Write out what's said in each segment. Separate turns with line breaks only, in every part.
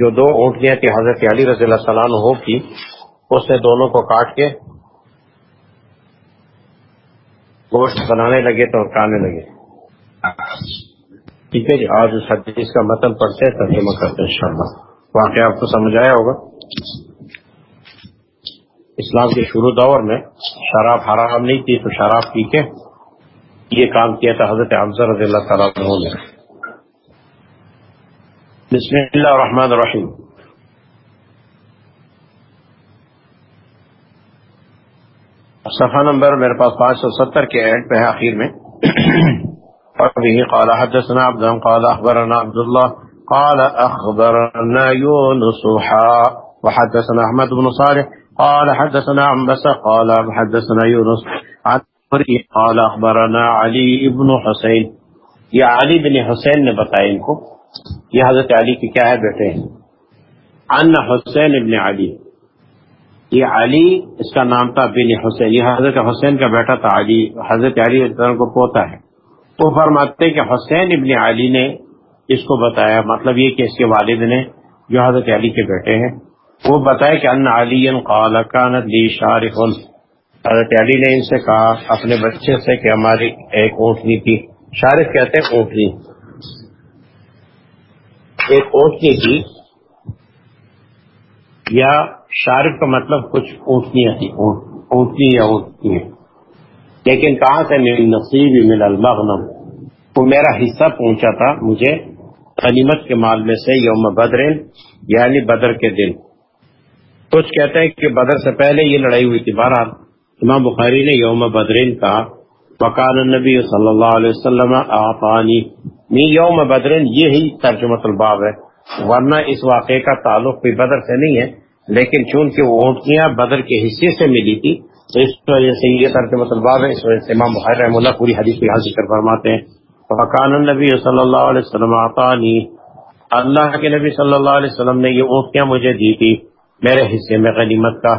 جو دو اونٹیاں تھی حضرت علی رضی اللہ تعالیٰ عنہ کی، اس نے دونوں کو کاٹ کے گوشت بنانے لگے تو کھانے لگے۔ ٹھیک ہے جی آج اس حدیث کا متن پڑھتے ترجمہ کرتے ہیں انشاءاللہ۔ واقعہ آپ کو سمجھ آیا ہوگا۔ اسلام کے شروع دور میں شراب حرام نہیں تھی تو شراب پی کے یہ کام کیا تھا حضرت حمزہ رضی اللہ تعالیٰ عنہ نے۔ بسم اللہ الرحمن الرحیم۔ صفحہ نمبر میرے پاس پانچ سو ستر کے اینڈ پہ ہے آخر میں۔ وبه قال حدثنا عبد قال اخبرنا عبد الله قال اخبرنا يونس وحدثنا احمد بن صالح، قال حدثنا عنبس، قال حدثنا يونس عن قال اخبرنا علی ابن حسین۔ یہ علی بن حسین نے بتایا ان کو۔ یہ حضرت علی کے کیا ہے بیٹے؟ ہیں ان حسین ابن علی۔ یہ علی، اس کا نام تھا بن حسین۔ یہ حضرت حسین کا بیٹا تھا علی۔ حضرت علی کو پوتا ہے۔ وہ فرماتے کہ حسین ابن علی نے اس کو بتایا مطلب یہ کہ اس کے والد نے جو حضرت علی کے بیٹے ہیں، وہ بتایا کہ ان علی قال، کانت لی شارف حضرت علی نے ان سے کہا، اپنے بچے سے کہ ہماری ایک اونٹنی تھی۔ شارف کہتے ہیں اونٹنی۔ ایک اونٹنی تھی۔ یا شارف کا مطلب کچھ اونٹنیاں تھی اونٹنی یا اونٹنی لیکن کہاں سے میری نصیب مل المغنم، وہ میرا حصہ پہنچا تھا مجھے غنیمت کے مال میں سے یوم بدر یعنی بدر کے دن۔ کچھ کہتے ہیں کہ بدر سے پہلے یہ لڑائی ہوئی تھی۔ بہرحال امام بخاری نے یوم بدرین کا وکان النبی صلی اللہ علیہ وسلم آپانی می یوم بدرین یہی ترجمت الباب ہے، ورنہ اس واقعے کا تعلق بھی بدر سے نہیں ہے، لیکن چونکہ وہ اونٹیاں بدر کے حصے سے ملی تھی، تو اس وجہ سے یہ ترجمت الباب ہے، اس وجہ سے امام بخاری رحم اللہ پوری حدیث کی حاضر کر فرماتے ہیں۔ وکان النبی صلی اللہ علیہ وسلم آپانی اللہ کے نبی صلی اللہ علیہ وسلم نے یہ اونٹیاں مجھے دی تھی، میرے حصے میں غنیمت کا۔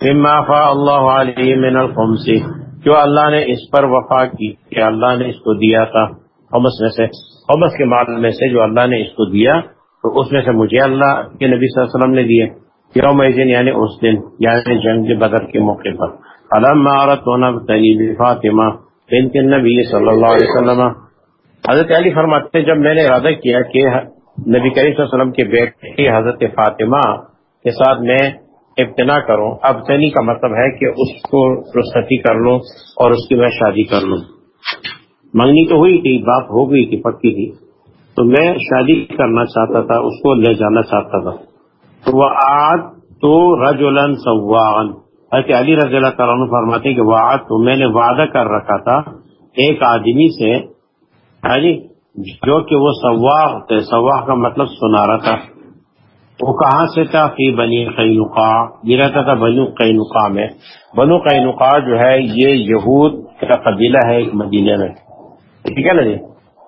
مما فا اللہ علیہ من الخمس، جو اللہ نے اس پر وفا کی، کہ اللہ نے اس کو دیا تھا۔ خمس میں سے خمس کے مال میں سے جو اللہ نے اس کو دیا، تو اس میں سے مجھے اللہ کے نبی صلی اللہ علیہ وسلم نے دیے۔ یوم دن یعنی اس دن یعنی جنگ بدر کے موقع پر۔ علم عورت ہونا فاطمہ بن کے نبی صلی اللہ علیہ وسلم۔ حضرت علی فرماتے جب میں نے ارادہ کیا کہ نبی کریم صلی اللہ علیہ وسلم کے بیٹے حضرت فاطمہ کے ساتھ میں ابتنا کروں، ابتنی کا مطلب ہے کہ اس کو رستی کر لوں اور اس کی میں شادی کر لوں۔ منگنی تو ہوئی تھی بات ہو گئی تھی، پکی تھی۔ تو میں شادی کرنا چاہتا تھا، اس کو لے جانا چاہتا تھا۔ تو وہ آج تو رج الن سوان علی رضی اللہ تعالیٰ فرماتے کہ وہ آج تو میں نے وعدہ کر رکھا تھا ایک آدمی سے۔ ہاں جی جو کہ وہ سواہ تھے سواہ کا مطلب سنا رہا تھا۔ وہ کہاں سے تھا؟ فی بنی قینقا یہ رہتا تھا بنو قینقا میں۔ بنو قینقا جو ہے، یہ یہود کا قبیلہ ہے ایک مدینہ میں۔ ٹھیک ہے نا جی؟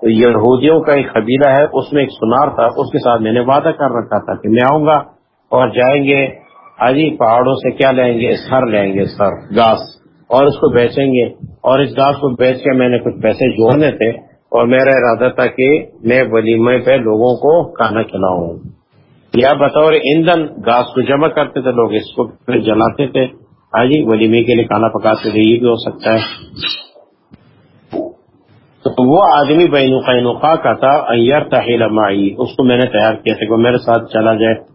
تو یہودیوں کا ایک قبیلہ ہے، اس میں ایک سنار تھا، اس کے ساتھ میں نے وعدہ کر رکھا تھا کہ میں آؤں گا اور جائیں گے۔ آجی پہاڑوں سے کیا لیں گے؟ سر لیں گے سر گاس۔ اور اس کو بیچیں گے۔ اور اس گاس کو بیچ کے میں نے کچھ پیسے جوڑنے تھے اور میرا ارادہ تھا کہ میں ولیمے پہ لوگوں کو کھانا کھلاؤں۔ یا بطور ایندھن گاس کو جمع کرتے تھے، لوگ اس کو پھر جلاتے تھے۔ ہاں جی ولیمے کے لیے کھانا پکاتے تھے، یہ بھی ہو سکتا ہے۔ تو وہ آدمی بین قینقا کا تھا ایئر تحیل مائی اس کو میں نے تیار کیا تھا کہ وہ میرے ساتھ چلا جائے۔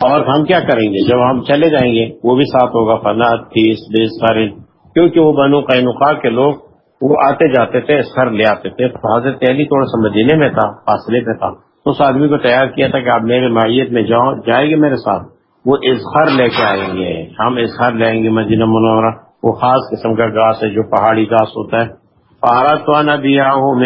اور ہم کیا کریں گے؟ جب ہم چلے جائیں گے، وہ بھی ساتھ ہوگا۔ فناد تیس بیس سارے۔ کیونکہ وہ بنو قینقا کے لوگ، وہ آتے جاتے تھے، سر لے آتے تھے۔ حضرت علی تھوڑا سا مدینے میں تھا، فاصلے پہ تھا۔ اس آدمی کو تیار کیا تھا کہ آپ میرے ماہیت میں جاؤ، جائے گے میرے ساتھ۔ وہ اظہار لے کے آئیں گے۔ ہم اظہار لیں گے مدینہ منورہ۔ وہ خاص قسم کا گاس ہے، جو پہاڑی گاس ہوتا ہے۔ پہاڑا تو نہ دیا ہوں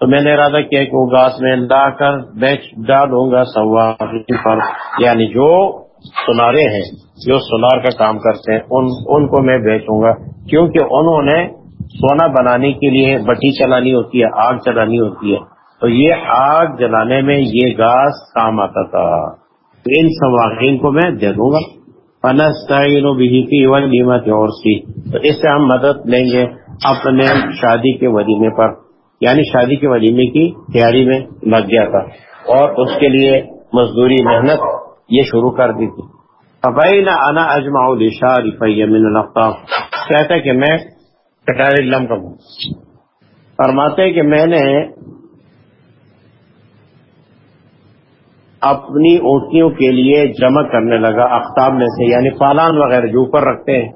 تو میں نے ارادہ کیا کہ وہ گاس میں لا کر بیچ ڈالوں گا سواغین پر۔ یعنی جو سنارے ہیں، جو سنار کا کام کرتے ہیں، ان ان کو میں بیچوں گا۔ کیونکہ انہوں نے سونا بنانے کے لیے بٹی چلانی ہوتی ہے، آگ چلانی ہوتی ہے۔ تو یہ آگ جلانے میں یہ گاس کام آتا تھا۔ ان سواقین کو میں دے دوں گا۔ اور سی تو اس سے ہم مدد لیں گے۔ اپنے شادی کے پر یعنی شادی کے ولیمے کی تیاری میں لگ گیا تھا اور اس کے لیے مزدوری، محنت یہ شروع کر دی تھی۔ ابین انا اجماع الشار من الفتاب کہتا کہ میں کٹارے لم کا فرماتے کہ میں نے اپنی اونٹیوں کے لیے جمع کرنے لگا اختاب میں سے یعنی پالان وغیرہ جو اوپر رکھتے ہیں۔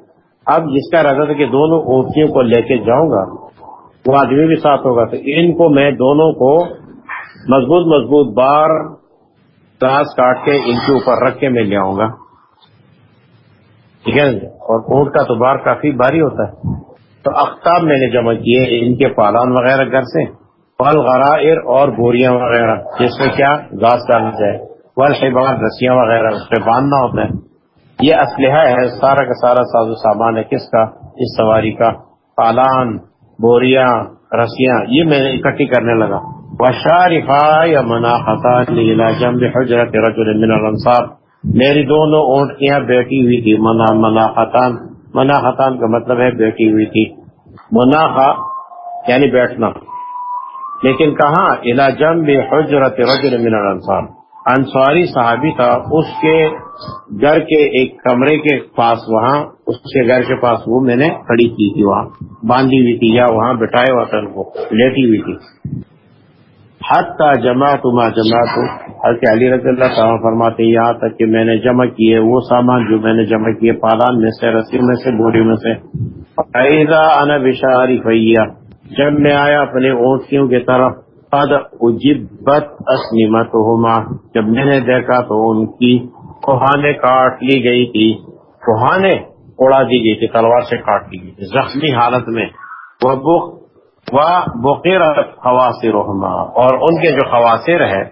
اب جس کا رضا تھا کہ دونوں اونٹیوں کو لے کے جاؤں گا، وہ آدمی بھی ساتھ ہوگا۔ تو ان کو میں دونوں کو مضبوط مضبوط بار گھاس کاٹ کے ان کے اوپر رکھ کے میں لے آؤں گا۔ ٹھیک ہے؟ اور اونٹ کا تو بار کافی بھاری ہوتا ہے۔ تو اختاب میں نے جمع کیے ان کے پالان وغیرہ گھر سے پل غرائر اور بوریاں وغیرہ، جس میں کیا گھاس ڈالنا جائے ول شیبان رسیاں وغیرہ، اس پہ باندھنا ہوتا ہے۔ یہ اسلحہ ہے، سارا کا سارا ساز و سامان ہے۔ کس کا؟ اس سواری کا۔ پالان، بوریاں، رسیاں، یہ میں اکٹھی کرنے لگا۔ وشارفا یا منا جمب حجرت رجل من الانصار میری دونوں اونٹیاں بیٹھی ہوئی تھی۔ منا منا خطان منا خطان کا مطلب ہے بیٹھی ہوئی تھی۔ مناخا یعنی بیٹھنا۔ لیکن کہاں؟ جم بے حجرت رجل من الانصار انصاری صحابی تھا، اس کے گھر کے ایک کمرے کے پاس، وہاں، اس کے گھر کے پاس وہ میں نے کھڑی کی تھی، وہاں باندھی ہوئی تھی یا وہاں بٹھائے ہوا تھا کو لیٹی ہوئی تھی۔ حتی جمع تما جمع تو حضرت علی رضی اللہ تعالیٰ فرماتے یہاں تک کہ میں نے جمع کیے وہ سامان جو میں نے جمع کیے پالان میں سے رسی میں سے بوری میں سے۔ انا بشاری فیا جب میں آیا اپنے اونٹیوں کی طرف جب میں نے دیکھا تو ان کی کوہانے کاٹ لی گئی تھی۔ کوہانے اڑا دی گئی تھی، تلوار سے کاٹ لی گئی تھی، زخمی حالت میں۔ وہ بقیر خواصر اور ان کے جو خواصر ہے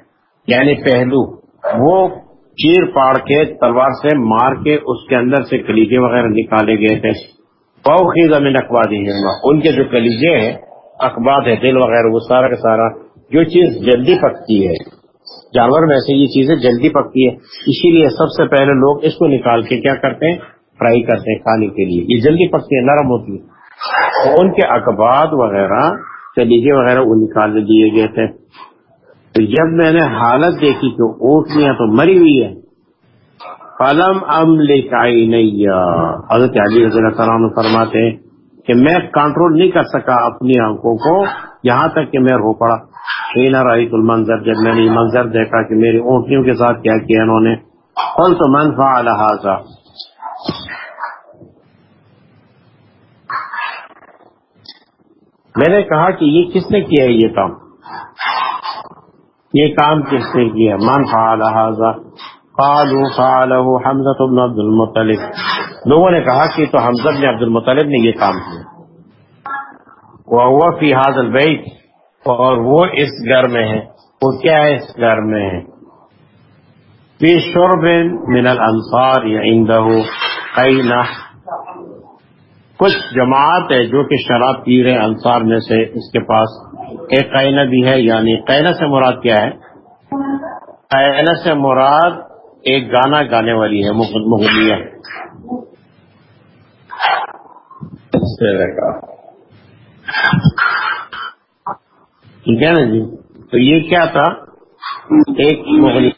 یعنی پہلو، وہ چیر پاڑ کے تلوار سے مار کے اس کے اندر سے کلیجے وغیرہ نکالے گئے تھے۔ فوقی زمین اخبار دی ان کے جو کلیجے ہیں اخبار ہے، دل وغیرہ، وہ سارا کا سارا جو چیز جلدی پکتی ہے، جانور میں سے یہ چیزیں جلدی پکتی ہے، اسی لیے سب سے پہلے لوگ اس کو نکال کے کیا کرتے ہیں؟ فرائی کرتے ہیں کھانے کے لیے۔ یہ جلدی پکتی ہے، نرم ہوتی ہے۔ ان کے اخبار وغیرہ چلیجے وغیرہ وہ نکال دیے گئے تھے۔ تو جب میں نے حالت دیکھی کہ اونٹنیاں تو مری ہوئی ہے فلم ام لکھائی حضرت علی رضی اللہ تعالیٰ فرماتے ہیں کہ میں کنٹرول نہیں کر سکا اپنی آنکھوں کو، یہاں تک کہ میں رو پڑا۔ نہ رہی کل منظر، جب میں نے یہ منظر دیکھا کہ میری اونٹیوں کے ساتھ کیا کیا انہوں نے۔ کل تو منفا لہٰذا میں نے کہا کہ یہ کس نے کیا ہے یہ کام؟ یہ کام کس نے کیا؟ من لہٰذا قالوا فعله حمزة بن عبد المطلب۔ لوگوں نے کہا کہ تو حمزہ بن عبد المطلب نے یہ کام کیا۔ وہ فی هذا البيت۔ اور وہ اس گھر میں ہے۔ وہ کیا ہے اس گھر میں ہے؟ فی شرب من الانصار عنده قینہ کچھ جماعت ہے جو کہ شراب پی رہے انصار میں سے اس کے پاس۔ ایک قینہ بھی ہے یعنی قینہ سے مراد کیا ہے؟ قینہ سے مراد ایک گانا گانے والی ہے مغلیہ۔ ٹھیک ہے نا جی؟ تو یہ کیا تھا؟ ایک مغلی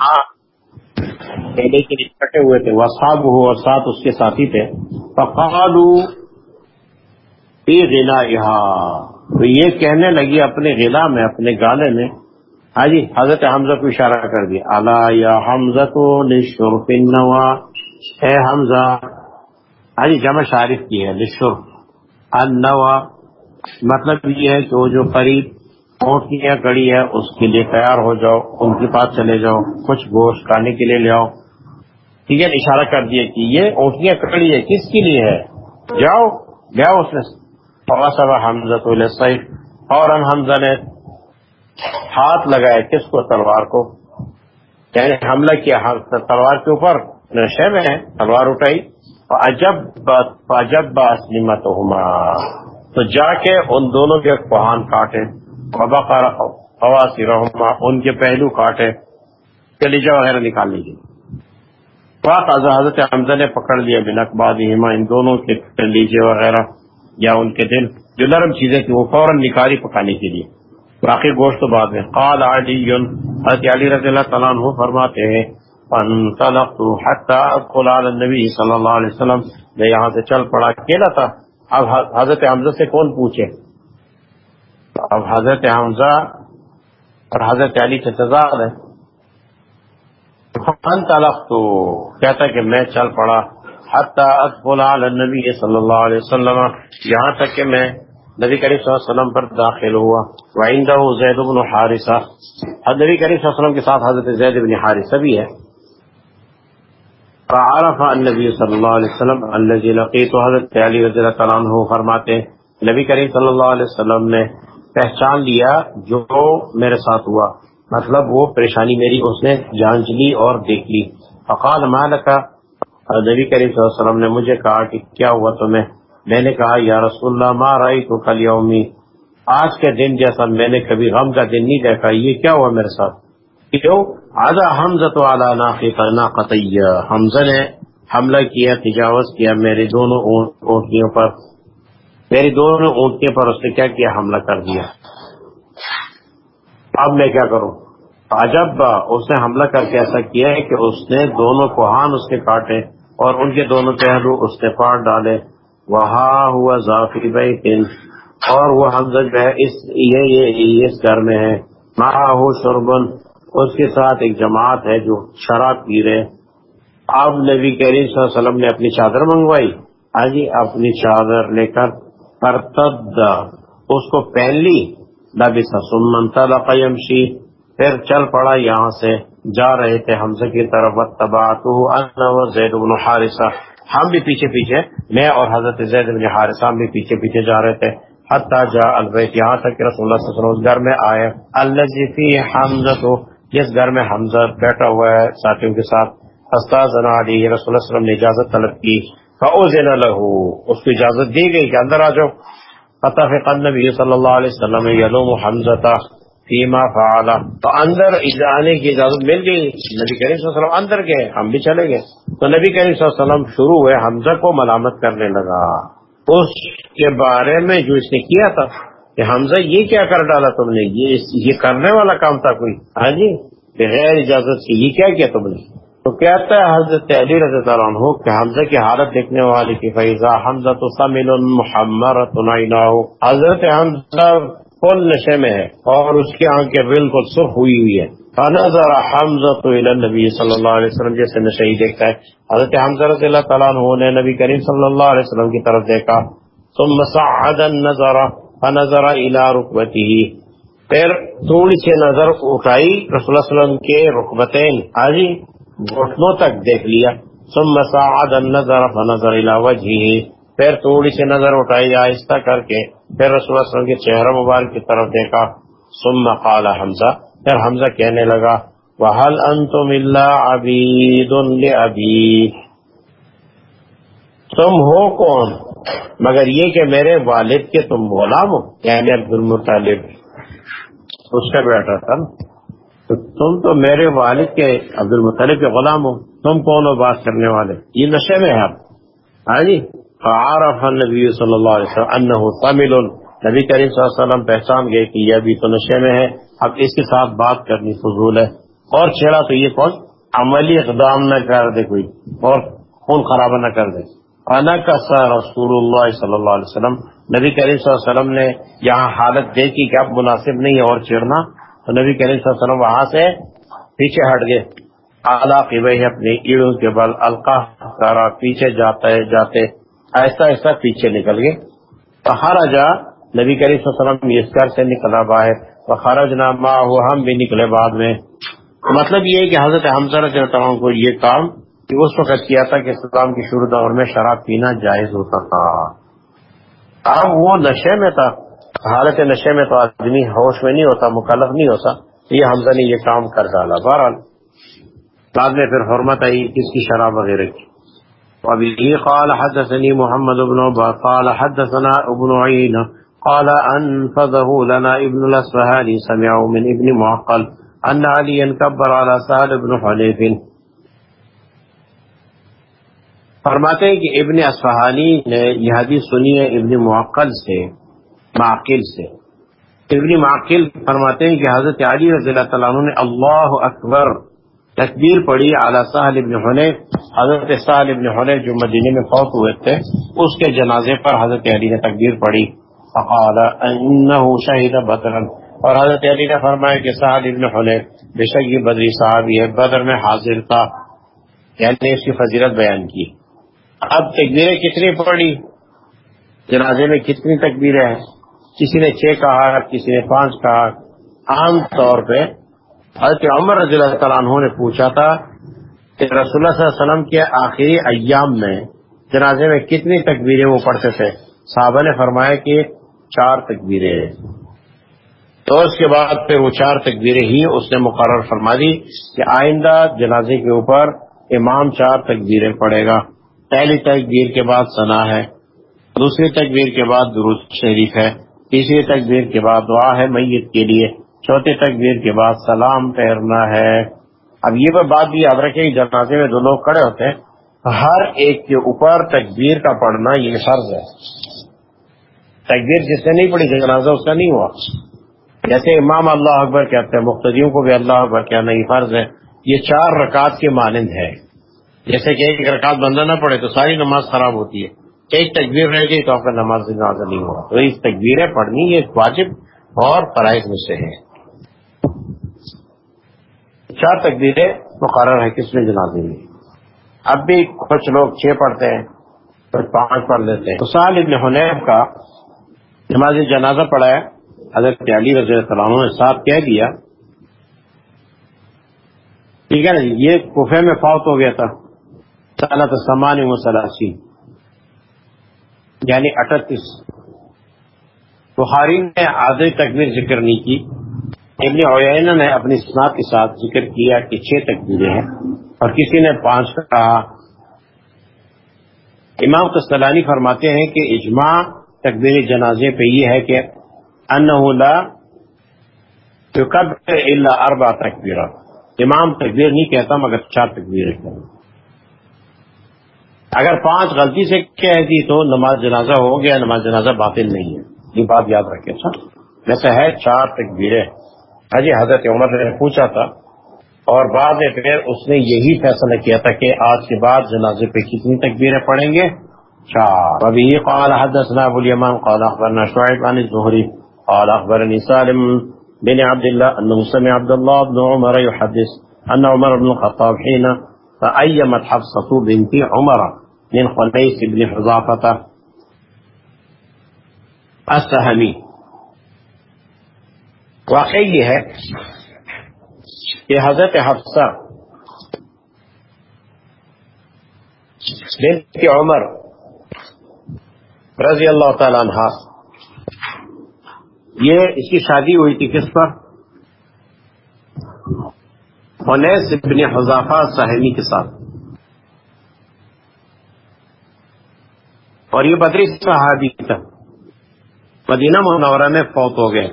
ہاں۔ پہلے کے کٹے ہوئے تھے۔ وہ ہو اور ساتھ اس کے ساتھی تھے۔ پکالو غلا تو یہ کہنے لگی اپنے غلا میں، اپنے گالے میں ہاں جی حضرت حمزہ کو اشارہ کر دیا۔ اللہ یا حمزہ تو نشور نوا اے حمزہ ہاں جی جمع شارف کی ہے نشور النوا مطلب یہ ہے کہ وہ جو قریب اونٹیاں کڑی ہے، اس کے لیے تیار ہو جاؤ، ان کے پاس چلے جاؤ، کچھ گوشت کھانے کے لیے لے آؤ۔ ٹھیک ہے، اشارہ کر دیا کہ یہ اونٹیاں کڑی ہے، کس کے لیے ہے؟ جاؤ گیا اس نے صاحب حمزہ تو اور حمزہ نے ہاتھ لگائے کس کو؟ تلوار کو۔ یعنی حملہ کیا ہاں، تلوار کے اوپر، نشے میں تلوار اٹھائی۔ عجب عجب اسلیمت تو جا کے ان دونوں کے کوہان کاٹے۔ رحما ان کے پہلو کاٹے۔ کلیجا وغیرہ نکال لیجیے پاک حضرت حمزہ نے پکڑ لیا بنک باد ان دونوں کے کلیجے وغیرہ یا ان کے دل جو نرم چیزیں تھیں، وہ فوراً نکالی پکانے کے لیے۔ باقی گوشت بعد میں۔ قال علی حضرت علی رضی اللہ تعالیٰ عنہ فرماتے ہیں فانطلقت حتى ادخل على النبي صلی اللہ علیہ وسلم. میں یہاں سے چل پڑا، اکیلا تھا۔ اب حضرت حمزہ سے کون پوچھے؟ اب حضرت حمزہ اور حضرت علی سے تضاد ہے۔ فانطلقت، کہتا کہ میں چل پڑا۔ حتى ادخل على النبي صلی اللہ علیہ وسلم۔ یہاں تک کہ میں نبی کریم صلی اللہ علیہ وسلم پر داخل ہوا۔ وعندہ زید بن حارثہ۔ نبی کریم صلی اللہ علیہ وسلم کے ساتھ حضرت زید بن حارثہ بھی ہے۔ فعرف النبی صلی اللہ علیہ وسلم الذي لقيت حضرت علی رضی اللہ عنہ فرماتے نبی کریم صلی اللہ علیہ وسلم نے پہچان لیا جو میرے ساتھ ہوا۔ مطلب وہ پریشانی میری اس نے جانچ لی اور دیکھ لی۔ فقال، ما نبی کریم صلی اللہ علیہ وسلم نے مجھے کہا کہ کیا ہوا تمہیں؟ میں نے کہا، یا رسول اللہ، ما رائی تو کل یومی آج کے دن جیسا میں نے کبھی غم کا دن نہیں دیکھا، یہ کیا ہوا میرے ساتھ؟ کیوں؟ آدھا حمزہ تو اعلیٰ قطعیہ حمزہ نے حملہ کیا، تجاوز کیا میری دونوں اونٹنیوں پر میری دونوں اونٹنیوں پر اس نے کیا کیا؟ حملہ کر دیا۔ اب میں کیا کروں؟ عجب اس نے حملہ کر کے ایسا کیا ہے کہ اس نے دونوں کوہان اس کے کاٹے اور ان کے دونوں پہلو اس نے پاٹ ڈالے۔ وہاں ہوا ذافی بیتن اور وہ حمزہ جو ہے، اس یہ یہ اس گھر میں ہے۔ ہو شربن اس کے ساتھ ایک جماعت ہے جو شراب پی رہے اب نبی کریم صلی اللہ علیہ وسلم نے اپنی چادر منگوائی۔ ہاں جی اپنی چادر لے کر پرتد اس کو پہن لی نبی سمن طلق یمشی۔ پھر چل پڑا یہاں سے۔ جا رہے تھے حمزہ کی طرف۔ زید بن حارثہ۔ ہم بھی پیچھے پیچھے، میں اور حضرت زید بن حارثہ بھی پیچھے پیچھے جا رہے تھے۔ حتیٰ جا البیت یہاں تک کہ رسول اللہ صلی اللہ علیہ وسلم گھر میں آئے۔ اللہ فی حمزہ جس گھر میں حمزہ بیٹھا ہوا ہے، ساتھیوں کے ساتھ، استاذ علی رسول اللہ علیہ وسلم نے اجازت طلب کی۔ فاوزن له اس کو اجازت دی گئی کہ اندر آ جاؤ۔ فتح نبی صلی اللہ علیہ وسلم، یلوم حمزہ فیما فعلا۔ تو اندر آنے کی اجازت مل گئی۔ نبی کریم صلی اللہ علیہ وسلم اندر گئے، ہم بھی چلے گئے۔ تو نبی کریم صلی اللہ علیہ وسلم شروع ہوئے، حمزہ کو ملامت کرنے لگا۔ اس کے بارے میں جو اس نے کیا تھا کہ حمزہ یہ کیا کر ڈالا تم نے؟ یہ کرنے والا کام تھا کوئی؟ ہاں جی۔ بغیر اجازت سے یہ کیا کیا تم نے؟ تو کہتا ہے حضرت علی رضی اللہ عنہ کہ حمزہ کی حالت دیکھنے والے کی فیضا حمزہ تو سمل محمد حضرت حمزہ فل نشے میں ہے اور اس کی آنکھیں بالکل سرخ ہوئی ہوئی ہے نظر حمزہ تو نبی صلی اللہ علیہ وسلم، جیسے نشئی دیکھتا ہے۔ حضرت حمزہ رضی اللہ تعالیٰ عنہ نے نبی کریم صلی اللہ علیہ وسلم کی طرف دیکھا۔ ثم صعد النظر فنظر الى رکبته پھر تھوڑی سی نظر اٹھائی، رسول اللہ علیہ وسلم کے رکبتین آجی گھٹنوں تک دیکھ لیا۔ ثم صعد النظر فنظر الى وجهه۔ پھر تھوڑی سی نظر اٹھائی، آہستہ کر کے پھر رسول اللہ علیہ وسلم کے چہرہ مبارک کی طرف دیکھا۔ ثم قال حمزہ، پھر حمزہ کہنے لگا وحل انتم اللہ عبید لعبی تم ہو کون؟ مگر یہ کہ میرے والد کے تم غلام ہو یعنی عبد المطالب اس کا بیٹا تھا۔ تو تم تو میرے والد کے عبد المطلب کے غلام ہو۔ تم کون ہو بات کرنے والے؟ یہ نشے میں ہے آپ۔ ہاں جی؟ فعرف النبی صلی اللہ علیہ وسلم انہو تمل نبی کریم صلی اللہ علیہ وسلم پہچان گئے کہ یہ بھی تو نشے میں ہے اب اس کے ساتھ بات کرنی فضول ہے۔ اور چھیڑا تو یہ کون؟ عملی اقدام نہ کر دے کوئی، اور خون خراب نہ کر دے۔ انا کا رسول اللہ صلی اللہ علیہ وسلم۔ نبی کریم صلی اللہ علیہ وسلم نے یہاں حالت دیکھی کہ اب مناسب نہیں ہے اور چھیڑنا تو نبی کریم صلی اللہ علیہ وسلم وہاں سے پیچھے ہٹ گئے۔ اعلیٰ کی بھائی اپنی ایڑوں کے بل القاع پیچھے جاتے جاتے ایسا ایسا پیچھے نکل گئے۔ خارا جا نبی کریم صلی اللہ علیہ وسلم اس گھر سے نکلا باہر۔ خارج نامہ ہم بھی نکلے بعد میں۔ مطلب یہ ہے کہ حضرت حمزہ رضی اللہ عنہ کو یہ کام اس وقت کیا تھا کہ اسلام کی شروع دور میں شراب پینا جائز ہوتا تھا۔ اب وہ نشے میں تھا، حالت نشے میں تو آدمی ہوش میں نہیں ہوتا، مکلف نہیں ہوتا۔ یہ حمزہ نے یہ کام کر ڈالا۔ بہرحال، بعد میں پھر حرمت آئی کس کی شراب وغیرہ کی۔ وبه قال حدثني محمد بن قال حدثنا ابن عين قال أنفذه لنا ابن الأسفهاني سمعه من ابن معقل أن عليا كبر على سهل بن حنيف فرماتے ہیں کہ ابن اسفہانی نے یہ حدیث سنی ہے، ابن معقل سے معقل سے۔ ابن معقل فرماتے ہیں کہ حضرت علی رضی اللہ تعالیٰ عنہ نے اللہ اکبر تکبیر پڑھی اعلیٰ صاحب ابن حنیف۔ حضرت صاحب ابن حنیف جو مدینے میں فوت ہوئے تھے، اس کے جنازے پر حضرت علی نے تکبیر پڑھی۔ فقال انه شہید بدرن۔ اور حضرت علی نے فرمایا کہ صاحب ابن حنیف، بے شک یہ بدری صاحب یہ بدر میں حاضر تھا۔ یعنی اس کی فضیلت بیان کی۔ اب تکبیریں کتنی پڑھی جنازے میں کتنی تکبیریں ہیں؟ کسی نے چھ کہا، کسی نے پانچ کہا۔ عام طور پہ حضرت عمر رضی اللہ تعالیٰ عنہ نے پوچھا تھا کہ رسول اللہ صلی اللہ علیہ وسلم کے آخری ایام میں جنازے میں کتنی تکبیریں وہ پڑھتے تھے؟ صحابہ نے فرمایا کہ چار تکبیریں تو اس کے بعد پھر وہ چار تکبیریں ہی اس نے مقرر فرما دی کہ آئندہ جنازے کے اوپر امام چار تکبیریں پڑھے گا۔ پہلی تکبیر کے بعد ثنا ہے، دوسری تکبیر کے بعد درست شریف ہے، تیسری تکبیر کے بعد دعا ہے میت کے لیے، چوتھی تکبیر کے بعد سلام پھیرنا ہے۔ اب یہ بات بھی یاد رکھے جنازے میں دو لوگ کھڑے ہوتے ہیں، ہر ایک کے اوپر تکبیر کا پڑھنا یہ فرض ہے۔ تکبیر جس نے نہیں پڑھی جنازہ اس کا نہیں ہوا۔ جیسے امام اللہ اکبر کہتے ہیں مختدیوں کو بھی اللہ اکبر کہنا یہ فرض ہے، یہ چار رکعت کے مانند ہے۔ جیسے کہ ایک رکعت بندہ نہ پڑے تو ساری نماز خراب ہوتی ہے۔ ایک تکبیر رہ گئی تو آپ کا نماز جنازہ نہیں ہوا۔ تو اس تکبیریں پڑھنی یہ واجب اور فرائض میں سے ہے چار تکبیریں مقرر ہے کس میں جنازے میں جی؟ اب بھی کچھ لوگ چھ پڑھتے ہیں، کچھ پانچ پڑھ لیتے ہیں۔ تو سال ابن حنیف کا نماز جنازہ پڑھا ہے، حضرت علی رضی اللہ عنہ نے ساتھ کہہ دیا۔ ٹھیک ہے نا جی، یہ کفے میں فوت ہو گیا تھا۔ سالت سمان و سلاسی۔ یعنی اٹھتیس۔ بخاری نے آدھے تکبیر ذکر نہیں کی۔ ابن عیینہ نے اپنی سناپ کے ساتھ ذکر کیا کہ چھ تکبیریں ہیں اور کسی نے پانچ کہا۔ امام قسطلانی فرماتے ہیں کہ اجماع تکبیر جنازے پہ یہ ہے کہ انہ لا الا اربع تکبیر امام تکبیر نہیں کہتا مگر چار تکبیریں کہتا اگر پانچ غلطی سے کہہ دی تو نماز جنازہ ہو گیا، نماز جنازہ باطل نہیں ہے۔ یہ بات یاد رکھے سر اچھا؟ جیسے ہے چار تکبیریں۔ حجی حضرت عمر نے پوچھا تھا اور بعد میں پھر اس نے یہی فیصلہ کیا تھا کہ آج کے بعد جنازے پہ کتنی تکبیریں پڑھیں گے؟ چار۔ ابھی قال حدثنا ابو اليمان قال اخبرنا شعيب عن الزهري قال اخبرني سالم بن عبد الله انه سمع عبد الله بن عمر يحدث ان عمر بن الخطاب حين فأيمت حفصة بنت عمر من خلیس ابن حضافت السہمی۔ واقعی یہ ہے کہ حضرت حفصہ بنت عمر رضی اللہ تعالی عنہ، یہ اس کی شادی ہوئی تھی کس پر؟ خنیس ابن حضافہ سہمی کے ساتھ۔ اور یہ بدری صحابی تھا۔ مدینہ منورہ میں فوت ہو گئے۔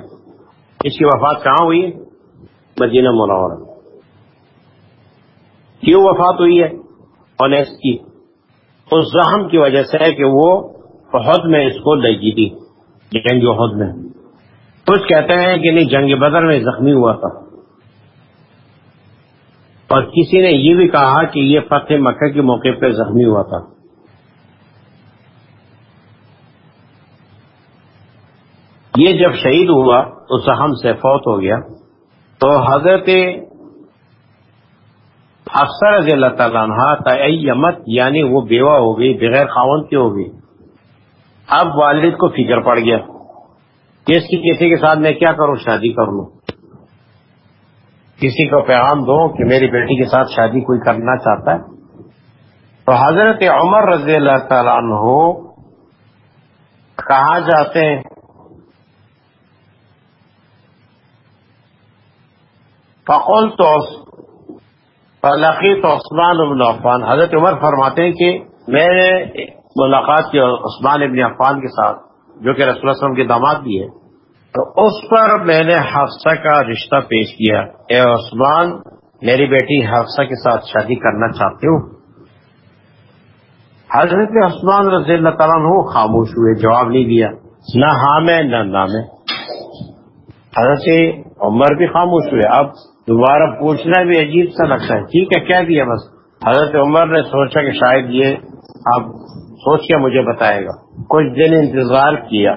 اس کی وفات کہاں ہوئی مدینہ منورہ کیوں وفات ہوئی ہے؟ اونیس کی۔ اس زخم کی وجہ سے ہے کہ وہ عہد میں اس کو لگی تھی، جنگ عہد میں۔ کچھ کہتے ہیں کہ نہیں، جنگ بدر میں زخمی ہوا تھا۔ اور کسی نے یہ بھی کہا کہ یہ فتح مکہ کے موقع پہ زخمی ہوا تھا۔ یہ جب شہید ہوا تو سہم سے فوت ہو گیا، تو حضرت افسر رضی اللہ تعالیٰ عنہ تعیمت یعنی وہ بیوہ ہو گئی، بغیر خاون کی ہو گئی۔ اب والد کو فکر پڑ گیا کس کی کسی کے ساتھ میں کیا کروں، شادی کر لوں۔ کسی کو پیغام دو کہ میری بیٹی کے ساتھ شادی کوئی کرنا چاہتا ہے۔ تو حضرت عمر رضی اللہ تعالیٰ عنہ کہاں جاتے ہیں؟ فقول تو تو عثمان ابن عفان. حضرت عمر فرماتے ہیں کہ میں نے ملاقات کی عثمان ابن عفان کے ساتھ، جو کہ رسول وسلم کے داماد بھی ہے۔ تو اس پر میں نے حفصہ کا رشتہ پیش کیا۔ اے عثمان، میری بیٹی حفصہ کے ساتھ شادی کرنا چاہتے ہوں حضرت عثمان رضی اللہ تعالیٰ خاموش ہوئے، جواب نہیں دیا۔ نہ ہاں میں، نہ نہ میں۔ حضرت عمر بھی خاموش ہوئے۔ اب دوبارہ پوچھنا بھی عجیب سا لگتا ہے۔ ٹھیک ہے کیا دیا بس۔ حضرت عمر نے سوچا کہ شاید یہ آپ سوچ کے مجھے بتائے گا۔ کچھ دن انتظار کیا۔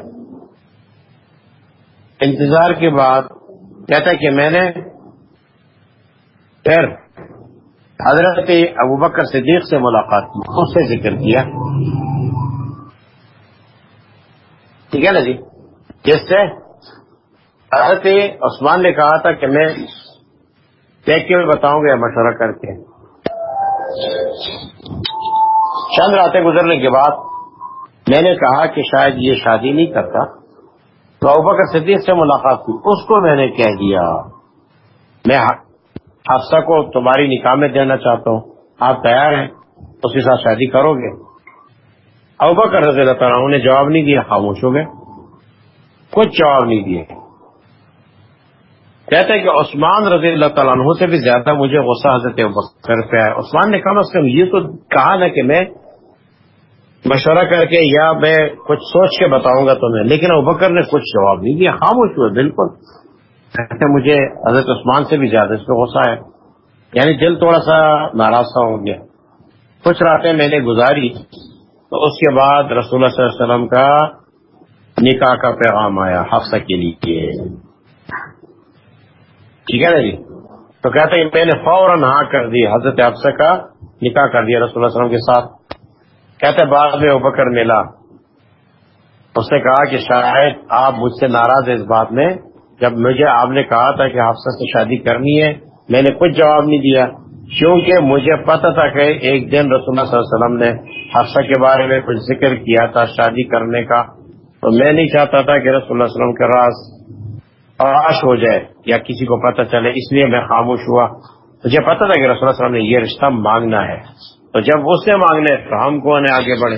انتظار کے بعد کہتا کہ میں نے پھر حضرت ابو بکر صدیق سے ملاقات کی، اس سے ذکر کیا۔ ٹھیک ہے نا جی؟ جس سے حضرت عثمان نے کہا تھا کہ میں دیکھ کے میں بتاؤں گا مشورہ کر کے۔ چند راتیں گزرنے کے بعد میں نے کہا کہ شاید یہ شادی نہیں کرتا۔ تو ابکر صدیق سے ملاقات کی اس کو میں نے کہہ دیا، میں حادثہ کو تمہاری نکاح میں دینا چاہتا ہوں۔ آپ تیار ہیں؟ اس کے ساتھ شادی کرو گے؟ ابکر رضی اللہ تعالیٰ نے جواب نہیں دیا، خاموش ہو گئے۔ کچھ جواب نہیں دیے۔ کہتے ہیں کہ عثمان رضی اللہ تعالیٰ عنہ سے بھی زیادہ مجھے غصہ حضرت بکر پہ آیا۔ عثمان نے کم از کم یہ تو کہا نا کہ میں مشورہ کر کے یا میں کچھ سوچ کے بتاؤں گا تمہیں۔ لیکن ابکر نے کچھ جواب نہیں دیا۔ خاموش ہوئے، بالکل۔ کہتے مجھے حضرت عثمان سے بھی زیادہ اس پہ غصہ ہے یعنی دل تھوڑا سا ناراض سا ہو گیا کچھ راتیں میں نے گزاری، تو اس کے بعد رسول اللہ صلی اللہ علیہ وسلم کا نکاح کا پیغام آیا حفصہ کے لیے۔ ٹھیک ہے نا جی؟ تو کہتے ہیں میں نے فوراً ہاں کر دی، حضرت افسر کا نکاح کر دیا رسول اللہ علیہ وسلم کے ساتھ۔ کہتے بعد میں اوبکر ملا اس نے کہا کہ شاید آپ مجھ سے ناراض ہیں اس بات میں۔ جب مجھے آپ نے کہا تھا کہ حفصہ سے شادی کرنی ہے، میں نے کچھ جواب نہیں دیا۔ کیونکہ مجھے پتا تھا کہ ایک دن رسول اللہ صلی اللہ علیہ وسلم نے حفصہ کے بارے میں کچھ ذکر کیا تھا شادی کرنے کا۔ تو میں نہیں چاہتا تھا کہ رسول اللہ علیہ وسلم کے راز آش ہو جائے یا کسی کو پتہ چلے، اس لیے میں خاموش ہوا۔ مجھے پتا تھا کہ رسول اللہ علیہ وسلم نے یہ رشتہ مانگنا ہے۔ تو جب اس نے مانگنے تو ہم کون آگے بڑھے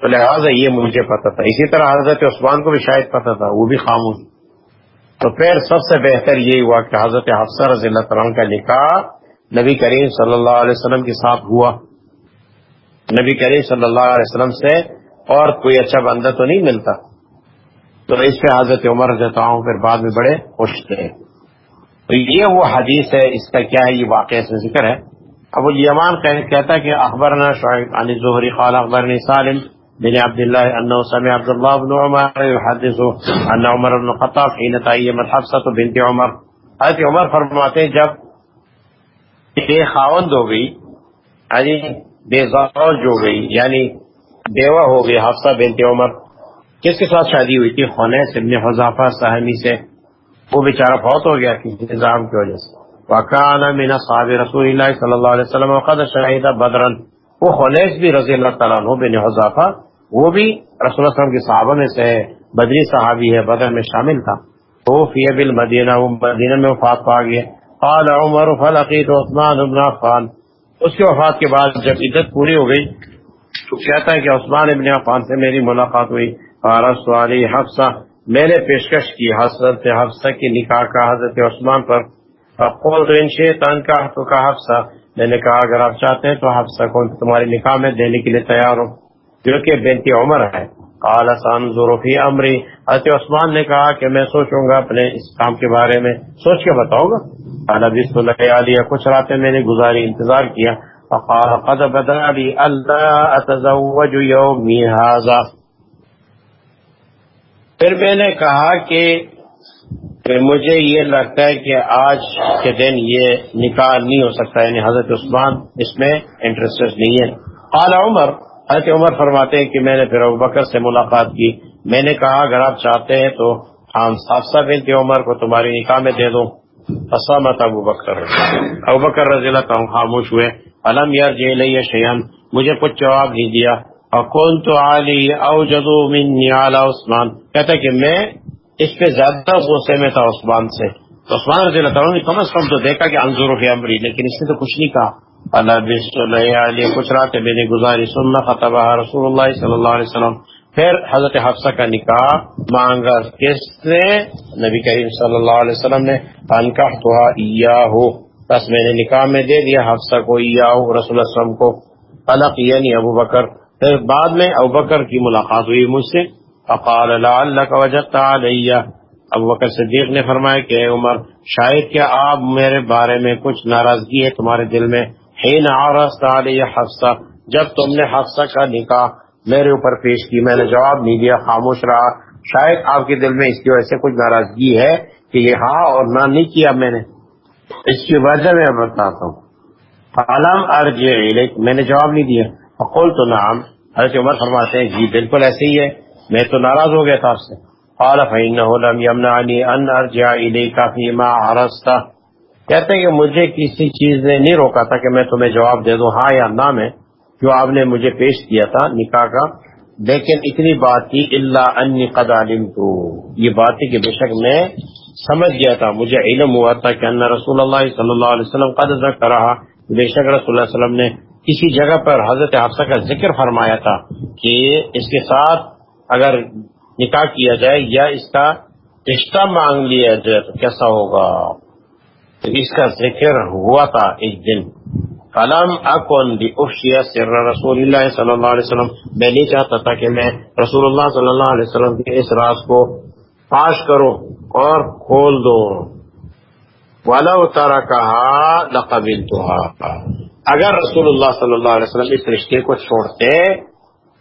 تو لہٰذا یہ مجھے پتا تھا۔ اسی طرح حضرت عثمان کو بھی شاید پتا تھا، وہ بھی خاموش۔ تو پھر سب سے بہتر یہی ہوا کہ حضرت حفصہ رضی اللہ تعالیٰ کا نکاح نبی کریم صلی اللہ علیہ وسلم کے ساتھ ہوا۔ نبی کریم صلی اللہ علیہ وسلم سے اور کوئی اچھا بندہ تو نہیں ملتا۔ تو اس پہ حضرت عمر دیتا ہوں پھر بعد میں بڑے خوش تھے۔ تو یہ وہ حدیث ہے، اس کا کیا ہے، یہ واقعہ سے ذکر ہے۔ ابو الیمان کہتا ہے کہ اخبرنا شعیب عن الزہری قال اخبرنی سالم بن عبد الله انه سمع عبد الله بن عمر يحدث ان عمر بن الخطاب حين تأيمت حفصة بنت عمر۔ حضرت عمر فرماتے ہیں، جب بے خاوند ہو گئی یعنی بے زوج ہو گئی یعنی بیوہ ہو گئی حفصہ بنت عمر کس کے ساتھ شادی ہوئی تھی؟ خونیس ابن حضافہ صاحبی سے۔ وہ بیچارہ بہت ہو گیا کسی نظام کی وجہ سے۔ وکان من صحاب رسول اللہ صلی اللہ علیہ وسلم وقد شہید بدرن۔ وہ خونیس بھی رضی اللہ تعالیٰ عنہ بن حضافہ وہ بھی رسول اللہ وسلم کے صحابہ میں سے بدری صحابی ہے، بدر میں شامل تھا۔ وہ فی بالمدینہ، وہ مدینہ میں وفات پا گیا قال عمر، فلقیت عثمان ابن عفان۔ اس کی وفات کے بعد جب عدت پوری ہو گئی تو کہتا ہے کہ عثمان ابن عفان سے میری ملاقات ہوئی۔ والی حفصہ، میں نے پیشکش کی حضرت حفصہ کی نکاح کا حضرت عثمان پر۔ فقول تو ان شیطان کا، تو کا حفصہ، میں نے کہا، اگر آپ چاہتے ہیں تو حفصہ کو تمہاری نکاح میں دینے کے لیے تیار ہوں۔ جو کہ بینتی عمر ہے۔ آسان ضروری امری۔ حضرت عثمان نے کہا کہ میں سوچوں گا اپنے اس کام کے بارے میں۔ سوچ کے بتاؤں گا۔ علیہ کچھ راتیں میں نے گزاری، انتظار کیا۔ فقال قد بدأ لي ألا أتزوج يومي هذا پھر میں نے کہا کہ مجھے یہ لگتا ہے کہ آج کے دن یہ نکاح نہیں ہو سکتا یعنی حضرت عثمان اس میں انٹرسٹ نہیں ہے قال عمر، حضرت عمر فرماتے ہیں کہ میں نے پھر بکر سے ملاقات کی۔ میں نے کہا، اگر آپ چاہتے ہیں تو ہم صاف بنت عمر کو تمہاری نکاح میں دے دوں اسامت ابو بکر۔ ابو بکر رضی اللہ تعالیٰ خاموش ہوئے۔ علم یار جیل شیان مجھے کچھ جواب نہیں دیا۔ کون تو علی او جدو من عثمان. کہتا کہ میں اس پہ زیادہ غصے میں تھا عثمان سے. تو عثمان رضی اللہ تعالیٰ نے کم از کم تو دیکھا کہ انضور کے امری، لیکن اس نے تو کچھ نہیں کہا. اللہ بس علیہ کچھ رات میں نے گزاری سننا خطبہ رسول اللہ صلی اللہ علیہ وسلم. پھر حضرت حفصہ کا نکاح مانگا، کس نے؟ نبی کریم صلی اللہ علیہ وسلم نے انکاح تو ہو بس میں نے نکاح میں دے دیا حفصہ کو یا رسول اللہ علیہ وسلم کو. الق یعنی ابو بکر. پھر بعد میں ابکر کی ملاقات ہوئی مجھ سے۔ فقال لعلك وجدت علیہ ابو صدیق نے فرمایا کہ عمر، شاید کیا آپ میرے بارے میں کچھ ناراضگی ہے تمہارے دل میں؟ حفصہ، جب تم نے حفصہ کا نکاح میرے اوپر پیش کی، میں نے جواب نہیں دیا، خاموش رہا۔ شاید آپ کے دل میں اس کی وجہ سے کچھ ناراضگی ہے کہ یہ ہاں اور نہ نہیں کیا میں نے۔ اس کی وجہ میں بتاتا ہوں۔ عالم ارج میں نے جواب نہیں دیا۔ فقول تو نام حضرت عمر فرماتے ہیں جی بالکل ایسے ہی ہے۔ میں تو ناراض ہو گیا تھا آپ سے۔ قال، فإنه لم يمنعني ان ارجع اليك فيما عرضت۔ کہتے ہیں کہ مجھے کسی چیز نے نہیں روکا تھا کہ میں تمہیں جواب دے دوں ہاں یا نہ میں، جو آپ نے مجھے پیش کیا تھا نکاح کا۔ لیکن اتنی بات تھی اللہ ان قد علمت۔ یہ بات تھی کہ بے شک میں سمجھ گیا تھا۔ مجھے علم ہوا تھا کہ ان رسول اللہ صلی اللہ علیہ وسلم قد ذکر رہا بے شک رسول اللہ علیہ وسلم نے کسی جگہ پر حضرت حفصہ کا ذکر فرمایا تھا کہ اس کے ساتھ اگر نکاح کیا جائے یا اس کا رشتہ مانگ لیا جائے تو کیسا ہوگا؟ تو اس کا ذکر ہوا تھا ایک دن۔ کلام اکن افشیا سر رسول اللہ صلی اللہ علیہ وسلم۔ میں نہیں چاہتا تھا کہ میں رسول اللہ صلی اللہ علیہ وسلم کے اس راز کو پاش کروں اور کھول دو والا اتارا کہا لقبل تو اگر رسول اللہ صلی اللہ علیہ وسلم اس رشتے کو چھوڑتے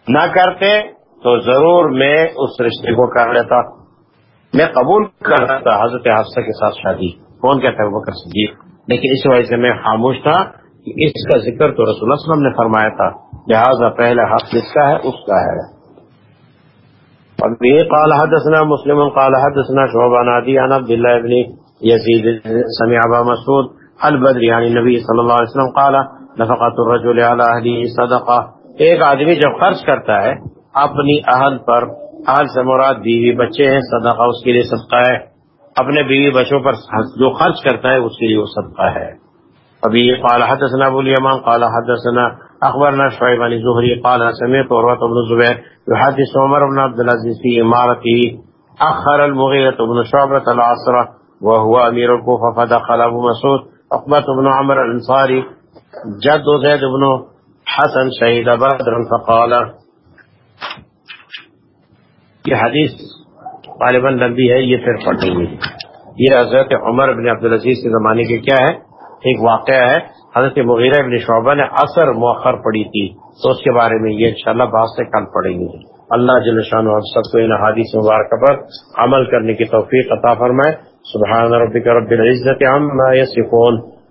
نہ کرتے، تو ضرور میں اس رشتے کو کر لیتا۔ میں قبول کر رہا تھا حضرت حادثہ کے ساتھ شادی۔ کون کہتا ہے؟ وہ کر صدیق۔ لیکن اس وجہ سے میں خاموش تھا کہ اس کا ذکر تو رسول اللہ علیہ وسلم نے فرمایا تھا۔ لہٰذا پہلے حق جس کا ہے، اس کا ہے۔ قال حدثنا مسلم، قال حدثنا شعبان عدی، عن عبد الله ابن يزيد سمع ابا مسعود البدر يعني النبي صلی اللہ علیہ وسلم قال نفقت الرجل على اهله صدقه ایک آدمی جب خرچ کرتا ہے، اپنی اہل پر، اہل سے مراد بیوی بچے ہیں، صدقہ اس کے لیے صدقہ ہے۔ اپنے بیوی بچوں پر جو خرچ کرتا ہے، اس کے لیے وہ صدقہ ہے۔ ابھی یہ قال حدثنا ابو الیمان، قال حدثنا اخبرنا شعیب علی زہری، قال سمیت عروت بن زبیر يحدث عمر بن عبد العزيز في امارته اخر المغيرة بن شعبة العصر وهو امير الكوفة فدخل ابو مسعود عقبة بن عمر الانصاري جد زيد بن حسن شهيد بدرا فقال، یہ حدیث غالباً لمبی ہے، یہ پھر پڑھیں گے یہ حضرت عمر بن عبدالعزیز کے زمانے کے کیا ہے؟ ایک واقعہ ہے۔ حضرت مغیرہ ابن شعبہ نے اثر مؤخر پڑی تھی، تو اس کے بارے میں یہ انشاءاللہ بعض سے کل پڑھیں گے۔ اللہ جل شان و سب کو ان حادیث مبارک پر عمل کرنے کی توفیق عطا فرمائے۔ سبحان ربک رب العزت عما یصفون۔